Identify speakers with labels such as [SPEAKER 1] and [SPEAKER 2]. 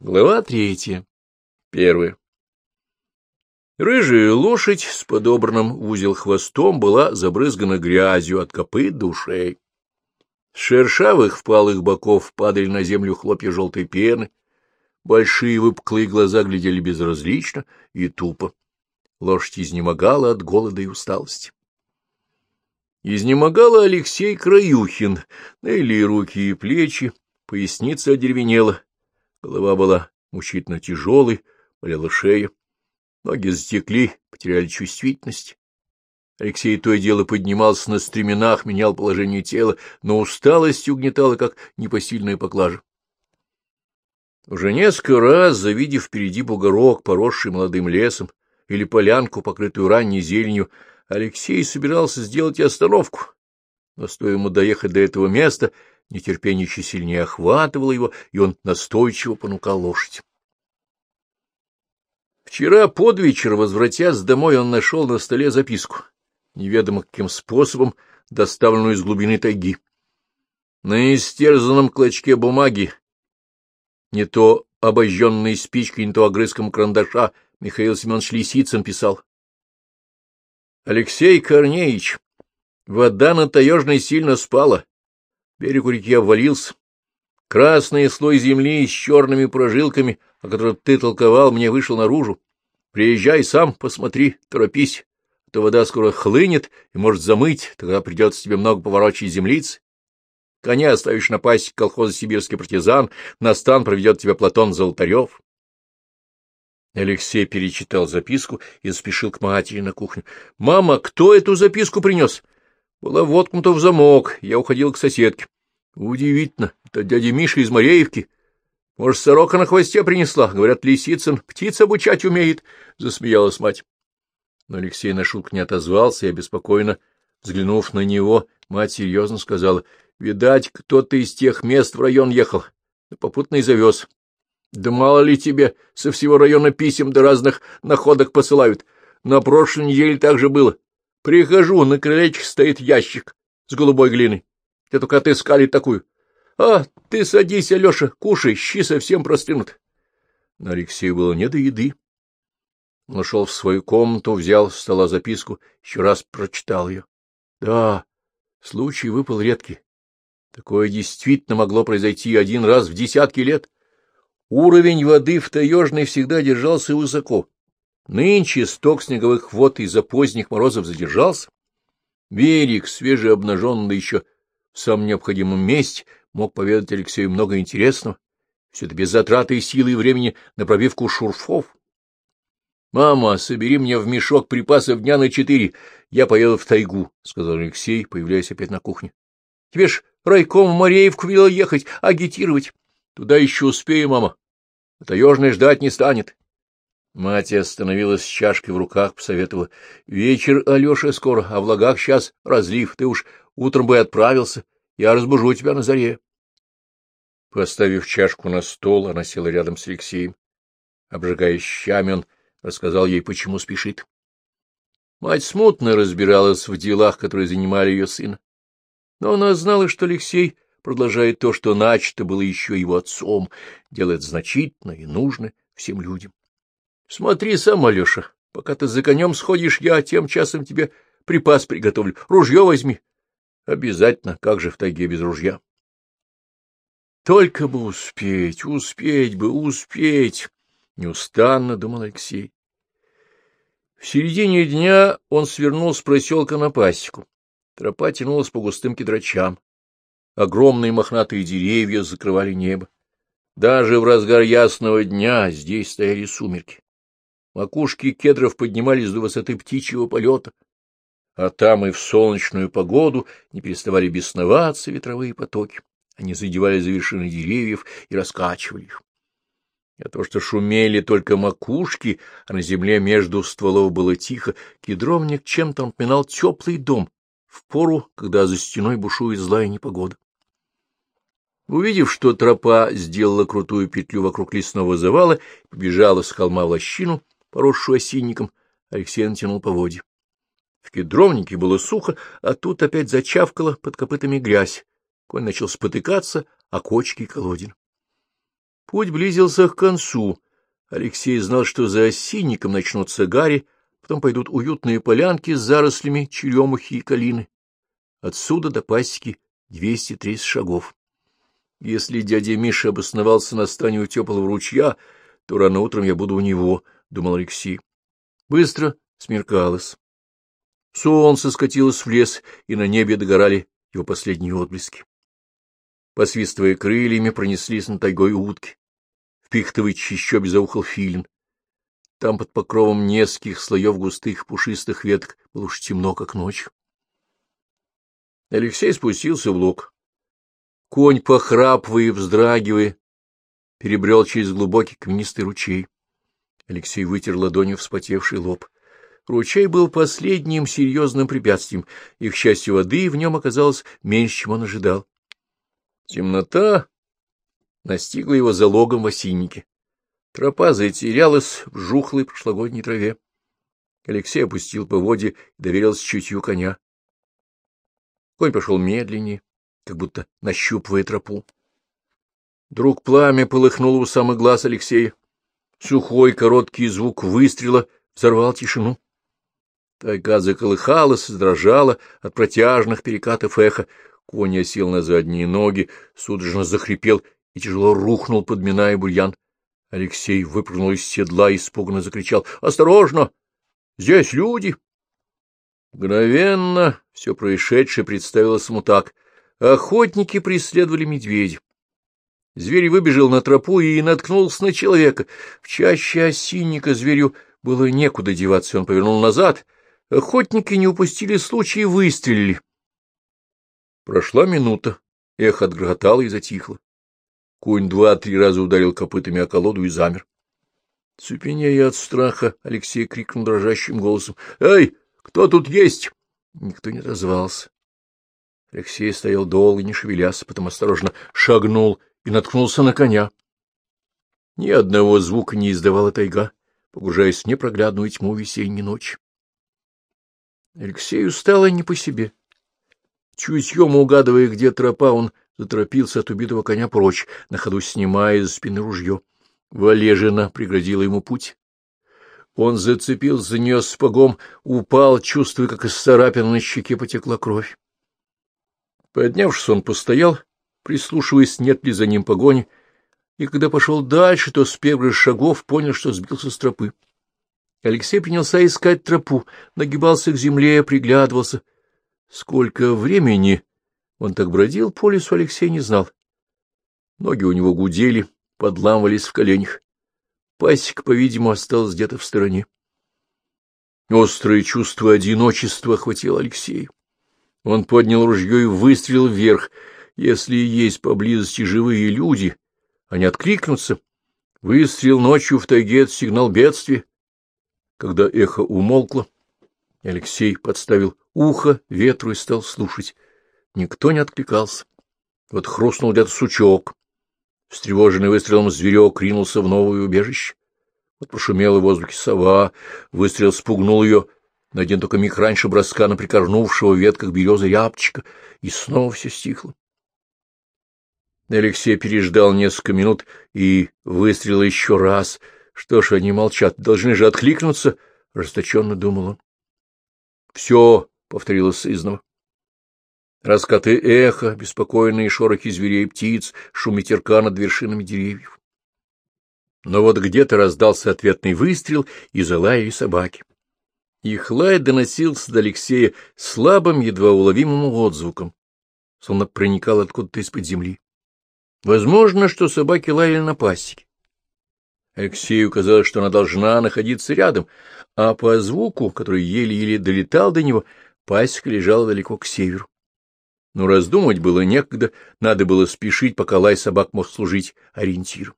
[SPEAKER 1] Глава третья. Первая. Рыжая лошадь с подобранным в узел хвостом была забрызгана грязью от копыт до ушей. С шершавых впалых боков падали на землю хлопья желтой пены, большие выпуклые глаза глядели безразлично и тупо. Лошадь изнемогала от голода и усталости. Изнемогала Алексей Краюхин, ныли руки и плечи, поясница одеревенела, Голова была мучительно тяжелой, болела шея. Ноги затекли, потеряли чувствительность. Алексей то и дело поднимался на стременах, менял положение тела, но усталость угнетала, как непосильная поклажа. Уже несколько раз, завидев впереди бугорок, поросший молодым лесом, или полянку, покрытую ранней зеленью, Алексей собирался сделать остановку. Но стоя ему доехать до этого места, Нетерпение еще сильнее охватывало его, и он настойчиво понукал лошадь. Вчера под вечер, возвратясь домой, он нашел на столе записку, неведомо каким способом, доставленную из глубины тайги. На истерзанном клочке бумаги, не то обожженной спичкой, не то огрызком карандаша, Михаил Семенович Лисицын писал. Алексей Корнеевич, вода на таежной сильно спала. Берег у реки обвалился. Красный слой земли с черными прожилками, о которых ты толковал, мне вышел наружу. Приезжай сам, посмотри, торопись, а то вода скоро хлынет и может замыть, тогда придется тебе много поворочить землиц. Коня оставишь на пасе колхоза «Сибирский партизан», на стан проведет тебя Платон Золотарев. Алексей перечитал записку и спешил к матери на кухню. — Мама, кто эту записку принес? Была воткнута в замок, я уходил к соседке. Удивительно, это дядя Миша из Мореевки. Может, сорока на хвосте принесла? Говорят, Лисицын птиц обучать умеет, — засмеялась мать. Но Алексей на шутку не отозвался и, обеспокоенно взглянув на него, мать серьезно сказала, — Видать, кто-то из тех мест в район ехал, попутно и завез. Да мало ли тебе со всего района писем до разных находок посылают. На прошлой неделе так же было. Прихожу, на крылечке стоит ящик с голубой глиной. Я только отыскали такую. А, ты садись, Алеша, кушай, щи совсем простынут. Но Алексею было не до еды. Он ушел в свою комнату, взял с стола записку, еще раз прочитал ее. Да, случай выпал редкий. Такое действительно могло произойти один раз в десятки лет. Уровень воды в Таежной всегда держался высоко. Нынче сток снеговых вод из-за поздних морозов задержался. Берег, свежеобнаженный еще в самом необходимом месте, мог поведать Алексею много интересного. Все это без затраты силы и времени на пробивку шурфов. — Мама, собери мне в мешок припасов дня на четыре. Я поеду в тайгу, — сказал Алексей, появляясь опять на кухне. — Тебе ж райком в Мореевку велел ехать, агитировать. Туда еще успею, мама. Таежный ждать не станет. Мать остановилась с чашкой в руках, посоветовала. — Вечер, Алеша, скоро, а в лагах сейчас разлив. Ты уж утром бы отправился. Я разбужу тебя на заре. Поставив чашку на стол, она села рядом с Алексеем. Обжигая щами, он рассказал ей, почему спешит. Мать смутно разбиралась в делах, которые занимали ее сына. Но она знала, что Алексей продолжает то, что начато было еще его отцом, делает значительно и нужно всем людям. — Смотри сам, Алеша, пока ты за конем сходишь, я тем часом тебе припас приготовлю. Ружье возьми. — Обязательно. Как же в тайге без ружья? — Только бы успеть, успеть бы, успеть! — неустанно думал Алексей. В середине дня он свернул с проселка на пасеку. Тропа тянулась по густым кедрачам. Огромные мохнатые деревья закрывали небо. Даже в разгар ясного дня здесь стояли сумерки. Макушки кедров поднимались до высоты птичьего полета, а там и в солнечную погоду не переставали бесноваться ветровые потоки. Они задевали за вершины деревьев и раскачивали их. А то, что шумели только макушки, а на земле между стволов было тихо, кедровник чем-то напоминал теплый дом в пору, когда за стеной бушует злая непогода. Увидев, что тропа сделала крутую петлю вокруг лесного завала, побежала с холма в лощину, поросшую осинником, Алексей натянул поводья. В кедровнике было сухо, а тут опять зачавкала под копытами грязь. Конь начал спотыкаться, а кочки колодин. Путь близился к концу. Алексей знал, что за осинником начнутся гари, потом пойдут уютные полянки с зарослями черемухи и калины. Отсюда до пасеки двести тридцать шагов. Если дядя Миша обосновался на стане у теплого ручья, то рано утром я буду у него, — думал Алексей. Быстро смеркалось. Солнце скатилось в лес, и на небе догорали его последние отблески. Посвистывая крыльями, пронеслись над тайгой утки. В пихтовой чищобе заухал филин. Там под покровом нескольких слоев густых пушистых веток было уж темно, как ночь. Алексей спустился в лог. Конь, похрапывая и вздрагивая, перебрел через глубокий каменистый ручей. Алексей вытер ладонью вспотевший лоб. Ручей был последним серьезным препятствием, и, к счастью, воды в нем оказалось меньше, чем он ожидал. Темнота настигла его залогом в осиннике. Тропа затерялась в жухлой прошлогодней траве. Алексей опустил по воде и доверился чутью коня. Конь пошел медленнее, как будто нащупывая тропу. Вдруг пламя полыхнуло у самых глаз Алексея. Сухой короткий звук выстрела взорвал тишину. Тайга заколыхалась, дрожала от протяжных перекатов эха. Конь осел на задние ноги, судорожно захрипел и тяжело рухнул, подминая бурьян. Алексей выпрыгнул из седла и испуганно закричал. — Осторожно! Здесь люди! Мгновенно все происшедшее представилось ему так. Охотники преследовали медведя. Зверь выбежал на тропу и наткнулся на человека. В чаще осинника зверю было некуда деваться, он повернул назад. Охотники не упустили случая и выстрелили. Прошла минута, эхо отгрохотало и затихло. Конь два-три раза ударил копытами о колоду и замер. Цепенея от страха, Алексей крикнул дрожащим голосом. — Эй, кто тут есть? Никто не отозвался. Алексей стоял долго, не шевелясь, потом осторожно шагнул и наткнулся на коня. Ни одного звука не издавала тайга, погружаясь в непроглядную тьму весенней ночи. Алексею стало не по себе. Чутьем угадывая, где тропа, он заторопился от убитого коня прочь, на ходу снимая из спины ружье. Валежина преградила ему путь. Он зацепился за нее спагом, упал, чувствуя, как из царапины на щеке потекла кровь. Поднявшись, он постоял, прислушиваясь, нет ли за ним погони, и когда пошел дальше, то с первых шагов понял, что сбился с тропы. Алексей принялся искать тропу, нагибался к земле, приглядывался. Сколько времени он так бродил по лесу, Алексей не знал. Ноги у него гудели, подламывались в коленях. Пасека, по-видимому, осталась где-то в стороне. Острое чувство одиночества охватило Алексея. Он поднял ружье и выстрелил вверх. Если есть поблизости живые люди, они откликнутся. Выстрел ночью в тайге — сигнал бедствия. Когда эхо умолкло, Алексей подставил ухо ветру и стал слушать. Никто не откликался. Вот хрустнул где-то сучок. Встревоженный выстрелом зверек ринулся в новое убежище. Вот пошумела в воздухе сова, выстрел спугнул ее на один только миг раньше броска на прикорнувшего в ветках березы рябчика, и снова все стихло. Алексей переждал несколько минут и выстрелил еще раз. Что ж, они молчат, должны же откликнуться, — расточенно думал он. — Все, — повторилось изнова. Раскаты эха, беспокойные шорохи зверей и птиц, шум ветерка над вершинами деревьев. Но вот где-то раздался ответный выстрел и залаяли собаки. Их лай доносился до Алексея слабым, едва уловимым отзвуком, словно проникал откуда-то из-под земли. Возможно, что собаки лаяли на пасеке. Алексею казалось, что она должна находиться рядом, а по звуку, который еле-еле долетал до него, пасека лежала далеко к северу. Но раздумывать было некогда, надо было спешить, пока лай собак мог служить ориентиром.